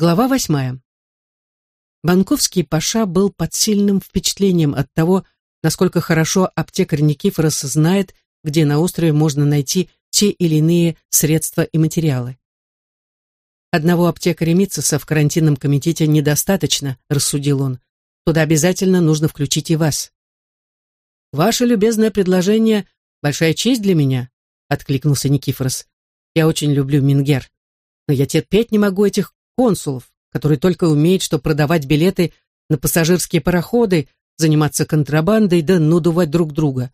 Глава восьмая. Банковский паша был под сильным впечатлением от того, насколько хорошо аптекарь Никифорос знает, где на острове можно найти те или иные средства и материалы. Одного аптекаря Митцеса в карантинном комитете недостаточно, рассудил он. Туда обязательно нужно включить и вас. Ваше любезное предложение — большая честь для меня, откликнулся Никифорос. Я очень люблю Мингер, но я терпеть не могу этих консулов, которые только умеют, что продавать билеты на пассажирские пароходы, заниматься контрабандой да надувать друг друга.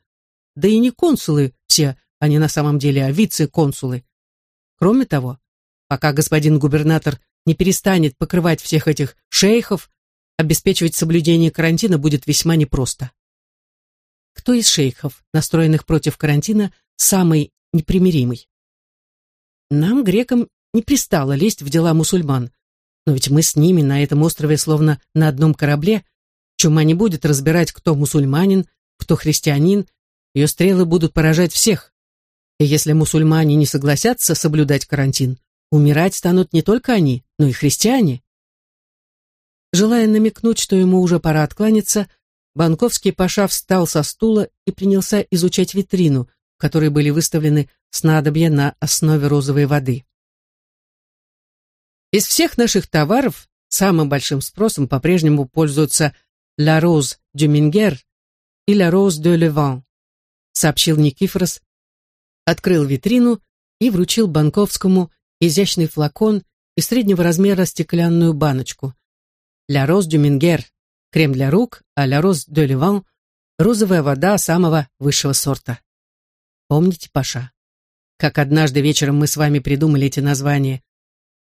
Да и не консулы все, они на самом деле, а вице-консулы. Кроме того, пока господин губернатор не перестанет покрывать всех этих шейхов, обеспечивать соблюдение карантина будет весьма непросто. Кто из шейхов, настроенных против карантина, самый непримиримый? Нам, грекам, не пристало лезть в дела мусульман, но ведь мы с ними на этом острове словно на одном корабле. Чума не будет разбирать, кто мусульманин, кто христианин, ее стрелы будут поражать всех. И если мусульмане не согласятся соблюдать карантин, умирать станут не только они, но и христиане. Желая намекнуть, что ему уже пора откланяться, Банковский Паша встал со стула и принялся изучать витрину, в которой были выставлены снадобья на основе розовой воды. Из всех наших товаров самым большим спросом по-прежнему пользуются «La Rose du Minguer» и «La Rose de Levant», сообщил Никифорос, открыл витрину и вручил Банковскому изящный флакон и среднего размера стеклянную баночку. «La Rose du Minguer» — крем для рук, а «La Rose de Levant» — розовая вода самого высшего сорта. Помните, Паша, как однажды вечером мы с вами придумали эти названия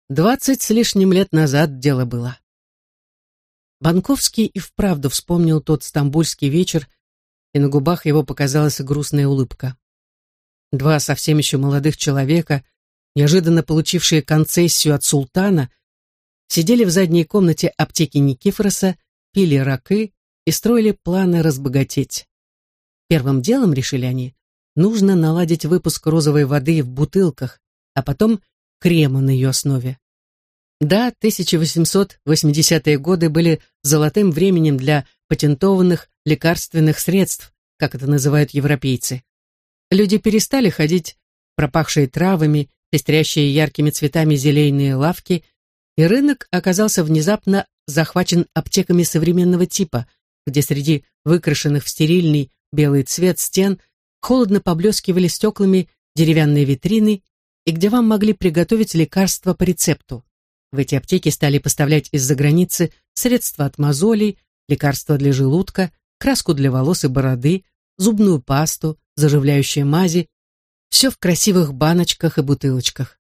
Двадцать с лишним лет назад дело было. Банковский и вправду вспомнил тот стамбульский вечер, и на губах его показалась грустная улыбка. Два совсем еще молодых человека, неожиданно получившие концессию от султана, сидели в задней комнате аптеки Никифороса, пили ракы и строили планы разбогатеть. Первым делом, решили они, нужно наладить выпуск розовой воды в бутылках, а потом крема на ее основе. Да, 1880-е годы были золотым временем для патентованных лекарственных средств, как это называют европейцы. Люди перестали ходить пропахшие травами, пестрящие яркими цветами зелейные лавки, и рынок оказался внезапно захвачен аптеками современного типа, где среди выкрашенных в стерильный белый цвет стен холодно поблескивали стеклами деревянные витрины и где вам могли приготовить лекарства по рецепту. В эти аптеки стали поставлять из-за границы средства от мозолей, лекарства для желудка, краску для волос и бороды, зубную пасту, заживляющие мази, все в красивых баночках и бутылочках.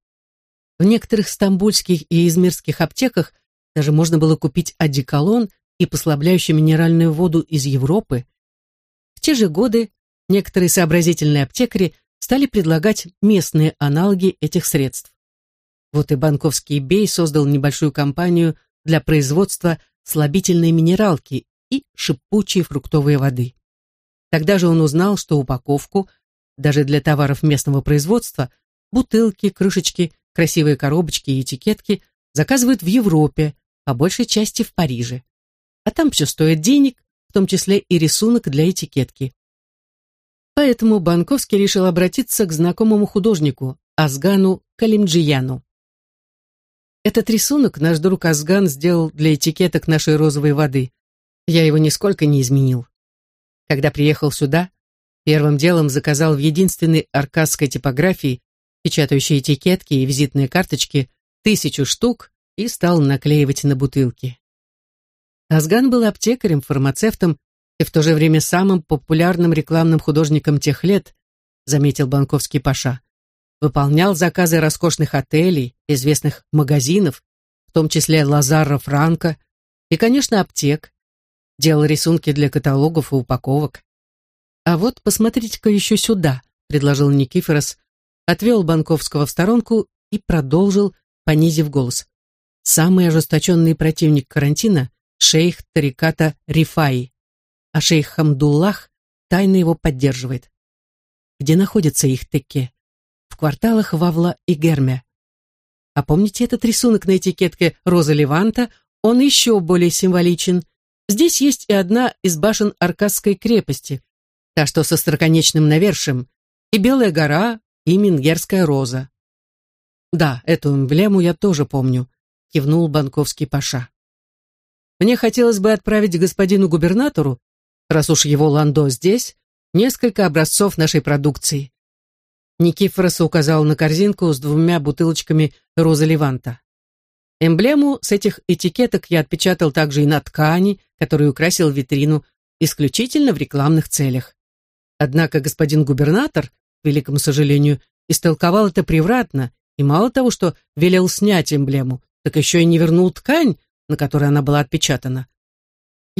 В некоторых стамбульских и измирских аптеках даже можно было купить одеколон и послабляющую минеральную воду из Европы. В те же годы некоторые сообразительные аптекари стали предлагать местные аналоги этих средств. Вот и банковский бей создал небольшую компанию для производства слабительной минералки и шипучей фруктовой воды. Тогда же он узнал, что упаковку, даже для товаров местного производства, бутылки, крышечки, красивые коробочки и этикетки заказывают в Европе, по большей части в Париже. А там все стоит денег, в том числе и рисунок для этикетки. Поэтому Банковский решил обратиться к знакомому художнику Азгану Калимджияну. Этот рисунок наш друг Азган сделал для этикеток нашей розовой воды. Я его нисколько не изменил. Когда приехал сюда, первым делом заказал в единственной аркадской типографии, печатающей этикетки и визитные карточки, тысячу штук и стал наклеивать на бутылки. Азган был аптекарем, фармацевтом и в то же время самым популярным рекламным художником тех лет, заметил банковский паша выполнял заказы роскошных отелей, известных магазинов, в том числе Лазара Франко, и, конечно, аптек, делал рисунки для каталогов и упаковок. «А вот посмотрите-ка еще сюда», — предложил Никифорос, отвел Банковского в сторонку и продолжил, понизив голос. «Самый ожесточенный противник карантина — шейх Тариката Рифаи, а шейх Хамдуллах тайно его поддерживает. Где находится их теке? кварталах Вавла и Герме. А помните этот рисунок на этикетке «Роза Леванта»? Он еще более символичен. Здесь есть и одна из башен Аркадской крепости, та, что со строконечным навершием, и Белая гора, и Мингерская роза. Да, эту эмблему я тоже помню, кивнул банковский паша. Мне хотелось бы отправить господину губернатору, раз уж его ландо здесь, несколько образцов нашей продукции. Никифорос указал на корзинку с двумя бутылочками розы Леванта. Эмблему с этих этикеток я отпечатал также и на ткани, которую украсил витрину, исключительно в рекламных целях. Однако господин губернатор, к великому сожалению, истолковал это превратно и мало того, что велел снять эмблему, так еще и не вернул ткань, на которой она была отпечатана.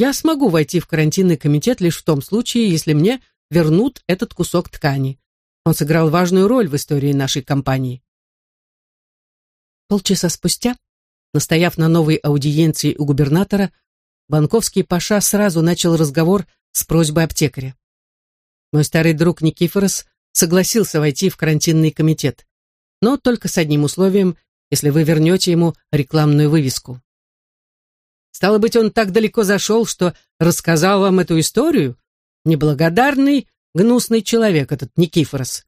Я смогу войти в карантинный комитет лишь в том случае, если мне вернут этот кусок ткани. Он сыграл важную роль в истории нашей компании. Полчаса спустя Настояв на новой аудиенции у губернатора, банковский паша сразу начал разговор с просьбой аптекаря. Мой старый друг Никифорос согласился войти в карантинный комитет, но только с одним условием, если вы вернете ему рекламную вывеску. Стало быть, он так далеко зашел, что рассказал вам эту историю? Неблагодарный, гнусный человек этот Никифорос.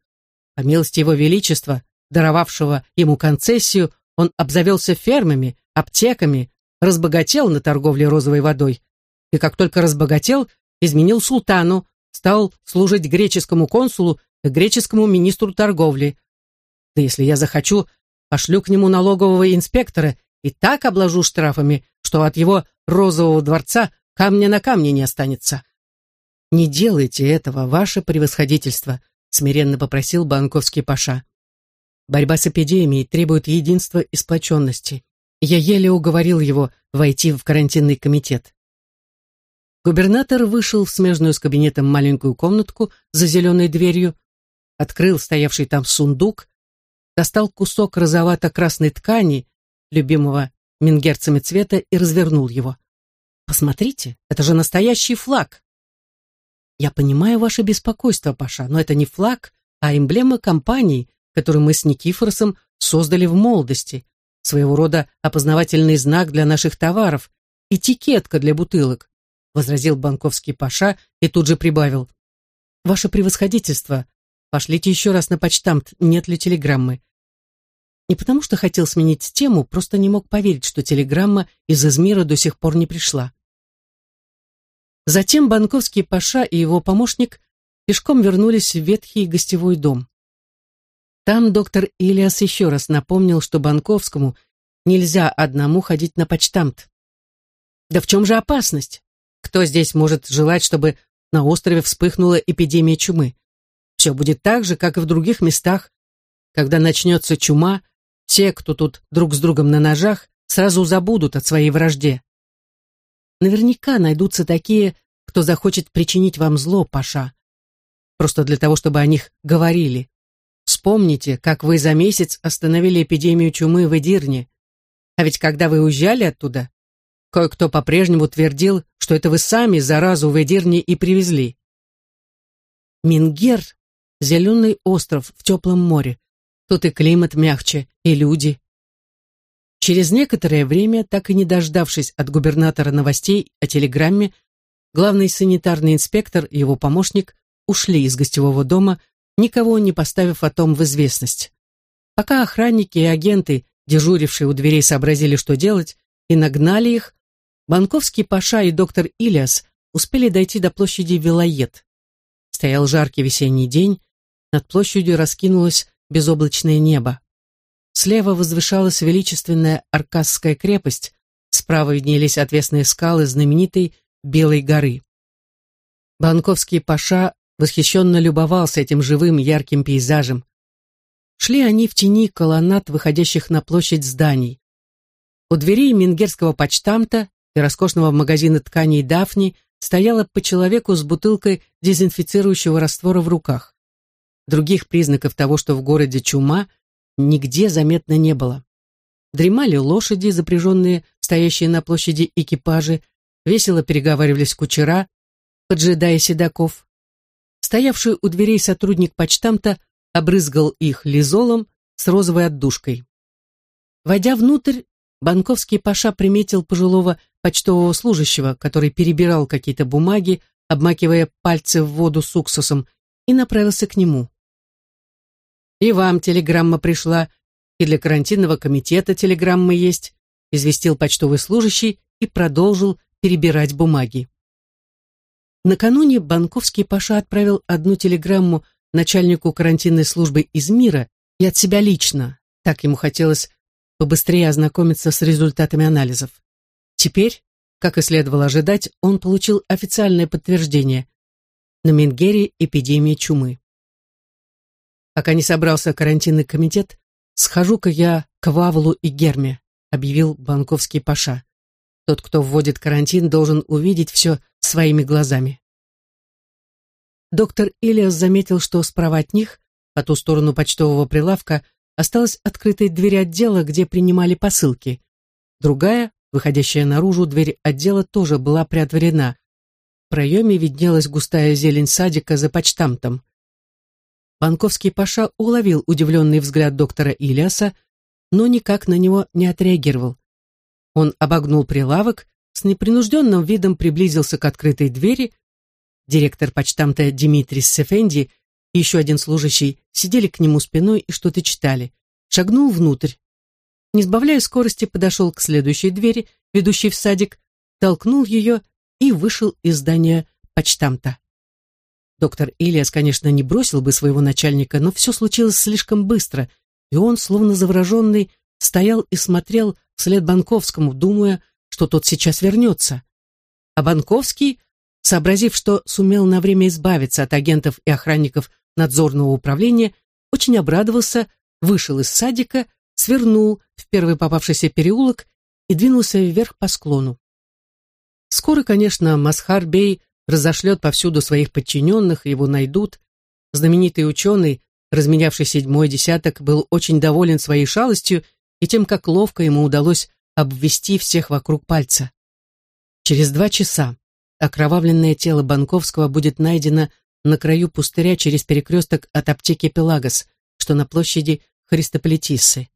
По милости его величества, даровавшего ему концессию, он обзавелся фермами, аптеками, разбогател на торговле розовой водой. И как только разбогател, изменил султану, стал служить греческому консулу и греческому министру торговли. Да если я захочу, пошлю к нему налогового инспектора и так обложу штрафами, что от его розового дворца камня на камне не останется. «Не делайте этого, ваше превосходительство», — смиренно попросил банковский паша. Борьба с эпидемией требует единства и сплоченности. Я еле уговорил его войти в карантинный комитет. Губернатор вышел в смежную с кабинетом маленькую комнатку за зеленой дверью, открыл стоявший там сундук, достал кусок розовато-красной ткани, любимого мингерцами цвета, и развернул его. «Посмотрите, это же настоящий флаг!» «Я понимаю ваше беспокойство, Паша, но это не флаг, а эмблема компании, который мы с Никифоросом создали в молодости, своего рода опознавательный знак для наших товаров, этикетка для бутылок, возразил банковский паша и тут же прибавил. Ваше превосходительство, пошлите еще раз на почтамт, нет ли телеграммы. Не потому что хотел сменить тему, просто не мог поверить, что телеграмма из Измира до сих пор не пришла. Затем банковский паша и его помощник пешком вернулись в ветхий гостевой дом. Там доктор Ильяс еще раз напомнил, что Банковскому нельзя одному ходить на почтамт. Да в чем же опасность? Кто здесь может желать, чтобы на острове вспыхнула эпидемия чумы? Все будет так же, как и в других местах. Когда начнется чума, те, кто тут друг с другом на ножах, сразу забудут о своей вражде. Наверняка найдутся такие, кто захочет причинить вам зло, Паша. Просто для того, чтобы о них говорили. Вспомните, как вы за месяц остановили эпидемию чумы в Эдирне. А ведь когда вы уезжали оттуда, кое-кто по-прежнему твердил, что это вы сами заразу в Эдирне и привезли. Мингер — зеленый остров в теплом море. Тут и климат мягче, и люди. Через некоторое время, так и не дождавшись от губернатора новостей о телеграмме, главный санитарный инспектор и его помощник ушли из гостевого дома, никого не поставив о том в известность. Пока охранники и агенты, дежурившие у дверей, сообразили, что делать, и нагнали их, банковский паша и доктор Ильяс успели дойти до площади Вилает. Стоял жаркий весенний день, над площадью раскинулось безоблачное небо. Слева возвышалась величественная Аркасская крепость, справа виднелись отвесные скалы знаменитой Белой горы. Банковский паша восхищенно любовался этим живым ярким пейзажем. Шли они в тени колоннад, выходящих на площадь зданий. У дверей Мингерского почтамта и роскошного магазина тканей Дафни стояла по человеку с бутылкой дезинфицирующего раствора в руках. Других признаков того, что в городе чума, нигде заметно не было. Дремали лошади, запряженные, стоящие на площади экипажи, весело переговаривались кучера, поджидая седаков. Стоявший у дверей сотрудник почтамта обрызгал их лизолом с розовой отдушкой. Войдя внутрь, банковский паша приметил пожилого почтового служащего, который перебирал какие-то бумаги, обмакивая пальцы в воду с уксусом, и направился к нему. «И вам телеграмма пришла, и для карантинного комитета телеграммы есть», известил почтовый служащий и продолжил перебирать бумаги. Накануне Банковский Паша отправил одну телеграмму начальнику карантинной службы из мира и от себя лично. Так ему хотелось побыстрее ознакомиться с результатами анализов. Теперь, как и следовало ожидать, он получил официальное подтверждение. На Менгере эпидемия чумы. Пока не собрался карантинный комитет, схожу-ка я к Вавлу и Герме, объявил банковский паша. Тот, кто вводит карантин, должен увидеть все своими глазами. Доктор Илиас заметил, что справа от них, по ту сторону почтового прилавка, осталась открытая дверь отдела, где принимали посылки. Другая, выходящая наружу, дверь отдела тоже была приотворена. В проеме виднелась густая зелень садика за почтамтом. Банковский паша уловил удивленный взгляд доктора Илиаса, но никак на него не отреагировал. Он обогнул прилавок, с непринужденным видом приблизился к открытой двери. Директор почтамта Димитрис Сефенди и еще один служащий сидели к нему спиной и что-то читали. Шагнул внутрь. Не сбавляя скорости, подошел к следующей двери, ведущей в садик, толкнул ее и вышел из здания почтамта. Доктор Ильяс, конечно, не бросил бы своего начальника, но все случилось слишком быстро, и он, словно завороженный, стоял и смотрел вслед Банковскому, думая, что тот сейчас вернется. А Банковский, сообразив, что сумел на время избавиться от агентов и охранников надзорного управления, очень обрадовался, вышел из садика, свернул в первый попавшийся переулок и двинулся вверх по склону. Скоро, конечно, Масхар-бей разошлет повсюду своих подчиненных, его найдут. Знаменитый ученый, разменявший седьмой десяток, был очень доволен своей шалостью и тем, как ловко ему удалось обвести всех вокруг пальца. Через два часа окровавленное тело Банковского будет найдено на краю пустыря через перекресток от аптеки Пелагос, что на площади Христополитиссы.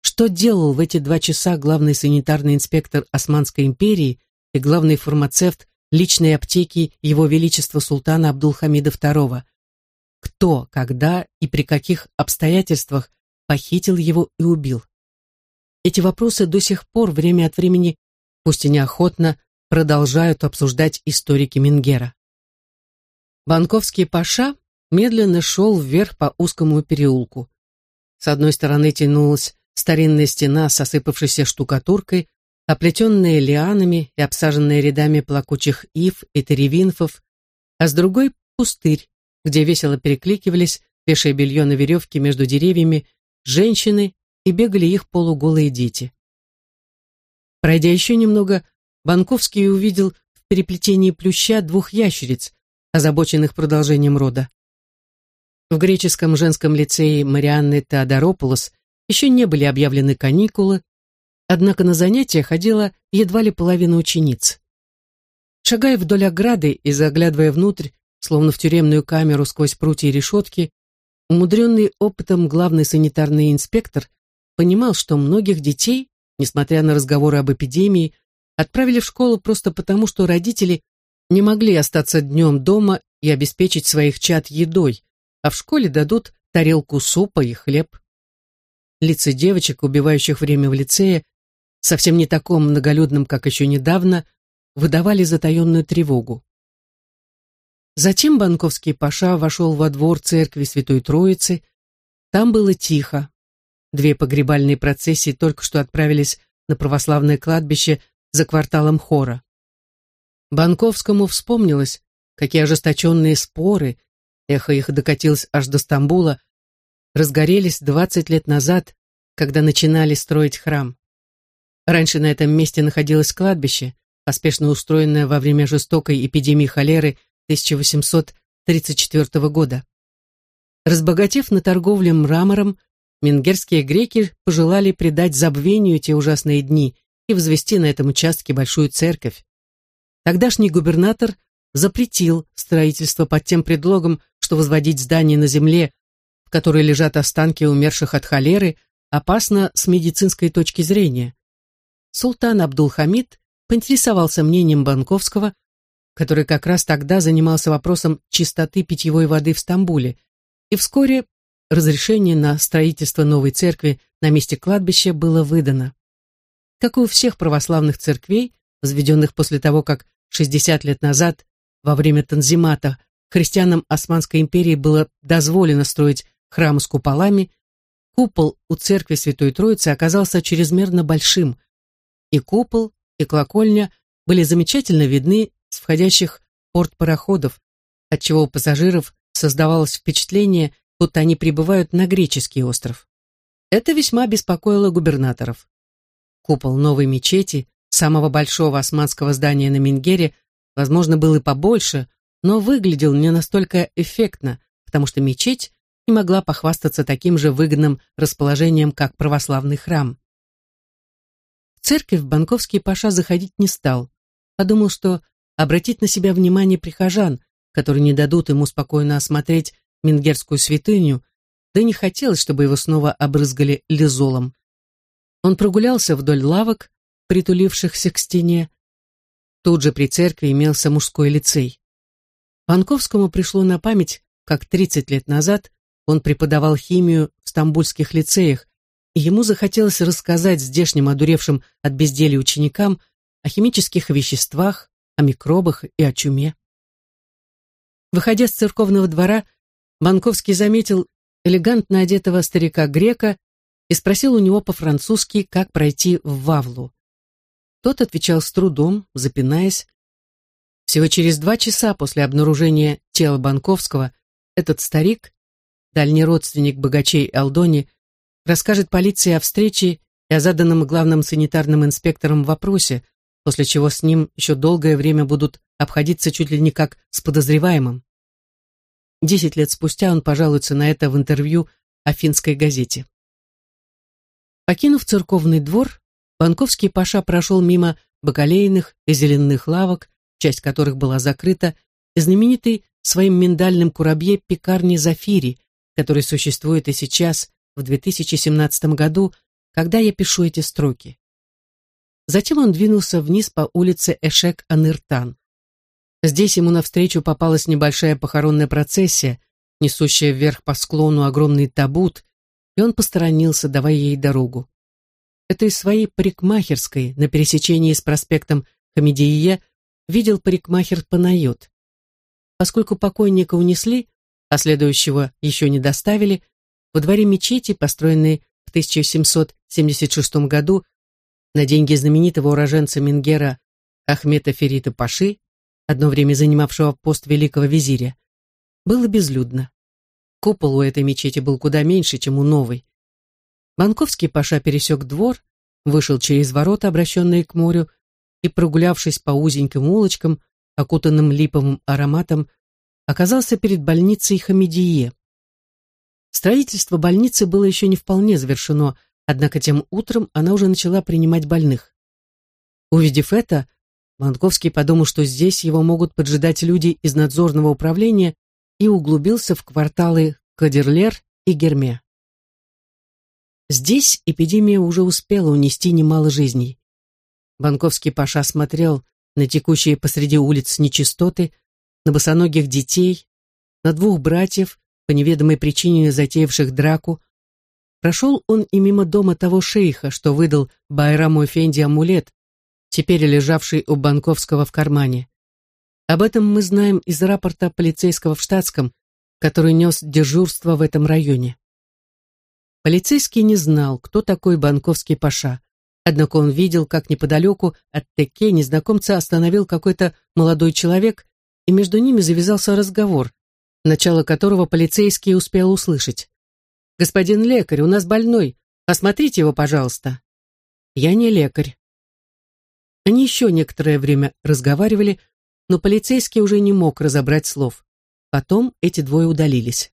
Что делал в эти два часа главный санитарный инспектор Османской империи и главный фармацевт личной аптеки Его Величества Султана Абдулхамида II? Кто, когда и при каких обстоятельствах похитил его и убил? Эти вопросы до сих пор время от времени, пусть и неохотно, продолжают обсуждать историки Мингера. Банковский паша медленно шел вверх по узкому переулку. С одной стороны тянулась старинная стена с осыпавшейся штукатуркой, оплетенная лианами и обсаженная рядами плакучих ив и теревинфов, а с другой — пустырь, где весело перекликивались, вешая белье на веревке между деревьями, женщины и бегали их полуголые дети. Пройдя еще немного, Банковский увидел в переплетении плюща двух ящериц, озабоченных продолжением рода. В греческом женском лицее Марианны Теодоропулос еще не были объявлены каникулы, однако на занятия ходила едва ли половина учениц. Шагая вдоль ограды и заглядывая внутрь, словно в тюремную камеру сквозь прутья и решетки, умудренный опытом главный санитарный инспектор понимал, что многих детей, несмотря на разговоры об эпидемии, отправили в школу просто потому, что родители не могли остаться днем дома и обеспечить своих чад едой, а в школе дадут тарелку супа и хлеб. Лица девочек, убивающих время в лицее, совсем не таком многолюдном, как еще недавно, выдавали затаенную тревогу. Затем Банковский Паша вошел во двор церкви Святой Троицы. Там было тихо, Две погребальные процессии только что отправились на православное кладбище за кварталом Хора. Банковскому вспомнилось, какие ожесточенные споры, эхо их докатилось аж до Стамбула, разгорелись двадцать лет назад, когда начинали строить храм. Раньше на этом месте находилось кладбище, поспешно устроенное во время жестокой эпидемии холеры 1834 года. Разбогатев на торговле мрамором, Менгерские греки пожелали предать забвению те ужасные дни и возвести на этом участке большую церковь. Тогдашний губернатор запретил строительство под тем предлогом, что возводить здание на земле, в которой лежат останки умерших от холеры, опасно с медицинской точки зрения. Султан Абдул-Хамид поинтересовался мнением Банковского, который как раз тогда занимался вопросом чистоты питьевой воды в Стамбуле, и вскоре разрешение на строительство новой церкви на месте кладбища было выдано. Как и у всех православных церквей, возведенных после того, как 60 лет назад, во время Танзимата, христианам Османской империи было дозволено строить храмы с куполами, купол у церкви Святой Троицы оказался чрезмерно большим, и купол, и колокольня были замечательно видны с входящих порт пароходов, отчего у пассажиров создавалось впечатление, будто они прибывают на греческий остров. Это весьма беспокоило губернаторов. Купол новой мечети, самого большого османского здания на Мингере, возможно, был и побольше, но выглядел не настолько эффектно, потому что мечеть не могла похвастаться таким же выгодным расположением, как православный храм. Церковь Банковский Паша заходить не стал. Подумал, что обратить на себя внимание прихожан, которые не дадут ему спокойно осмотреть мингерскую святыню, да не хотелось, чтобы его снова обрызгали лизолом. Он прогулялся вдоль лавок, притулившихся к стене. Тут же при церкви имелся мужской лицей. Панковскому пришло на память, как 30 лет назад он преподавал химию в стамбульских лицеях, и ему захотелось рассказать здешним одуревшим от безделия ученикам о химических веществах, о микробах и о чуме. Выходя с церковного двора, Банковский заметил элегантно одетого старика-грека и спросил у него по-французски, как пройти в Вавлу. Тот отвечал с трудом, запинаясь. Всего через два часа после обнаружения тела Банковского этот старик, дальний родственник богачей Алдони, расскажет полиции о встрече и о заданном главным санитарным инспектором вопросе, после чего с ним еще долгое время будут обходиться чуть ли не как с подозреваемым. Десять лет спустя он пожалуется на это в интервью о финской газете. Покинув церковный двор, Банковский Паша прошел мимо бакалейных и зеленых лавок, часть которых была закрыта, и знаменитой своим миндальным курабье пекарни «Зафири», который существует и сейчас, в 2017 году, когда я пишу эти строки. Затем он двинулся вниз по улице Эшек-Аныртан. Здесь ему навстречу попалась небольшая похоронная процессия, несущая вверх по склону огромный табут, и он посторонился, давая ей дорогу. Это из своей парикмахерской на пересечении с проспектом Хамедие видел парикмахер Панайот. Поскольку покойника унесли, а следующего еще не доставили, во дворе мечети, построенной в 1776 году на деньги знаменитого уроженца Мингера Ахмета Ферита Паши, одно время занимавшего пост великого визиря, было безлюдно. Купол у этой мечети был куда меньше, чем у новой. Банковский паша пересек двор, вышел через ворота, обращенные к морю, и, прогулявшись по узеньким улочкам, окутанным липовым ароматом, оказался перед больницей Хамедие. Строительство больницы было еще не вполне завершено, однако тем утром она уже начала принимать больных. Увидев это, Манковский подумал, что здесь его могут поджидать люди из надзорного управления и углубился в кварталы Кадерлер и Герме. Здесь эпидемия уже успела унести немало жизней. Банковский паша смотрел на текущие посреди улиц нечистоты, на босоногих детей, на двух братьев, по неведомой причине затеявших драку. Прошел он и мимо дома того шейха, что выдал Байраму Эфенди амулет, теперь лежавший у Банковского в кармане. Об этом мы знаем из рапорта полицейского в штатском, который нес дежурство в этом районе. Полицейский не знал, кто такой Банковский Паша, однако он видел, как неподалеку от Теке незнакомца остановил какой-то молодой человек, и между ними завязался разговор, начало которого полицейский успел услышать. «Господин лекарь, у нас больной, осмотрите его, пожалуйста». «Я не лекарь», они еще некоторое время разговаривали, но полицейский уже не мог разобрать слов. Потом эти двое удалились.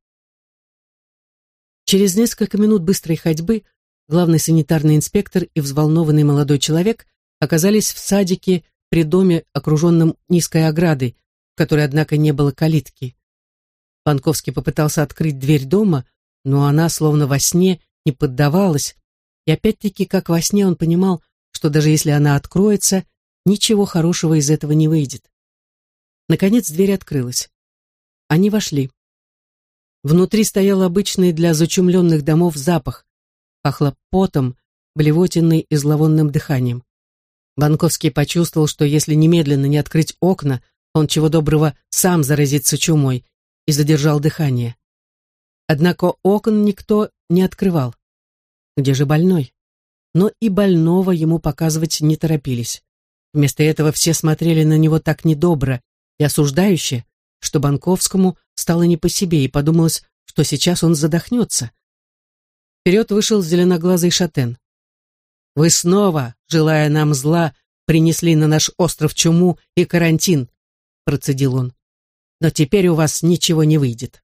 Через несколько минут быстрой ходьбы главный санитарный инспектор и взволнованный молодой человек оказались в садике при доме, окруженном низкой оградой, в которой, однако, не было калитки. Панковский попытался открыть дверь дома, но она, словно во сне, не поддавалась, И опять-таки, как во сне, он понимал, что даже если она откроется, ничего хорошего из этого не выйдет. Наконец дверь открылась. Они вошли. Внутри стоял обычный для зачумленных домов запах. Пахло потом, блевотиной и зловонным дыханием. Банковский почувствовал, что если немедленно не открыть окна, он чего доброго сам заразится чумой, и задержал дыхание. Однако окон никто не открывал. Где же больной? Но и больного ему показывать не торопились. Вместо этого все смотрели на него так недобро и осуждающе, что Банковскому стало не по себе и подумалось, что сейчас он задохнется. Вперед вышел зеленоглазый шатен. «Вы снова, желая нам зла, принесли на наш остров чуму и карантин», процедил он. «Но теперь у вас ничего не выйдет».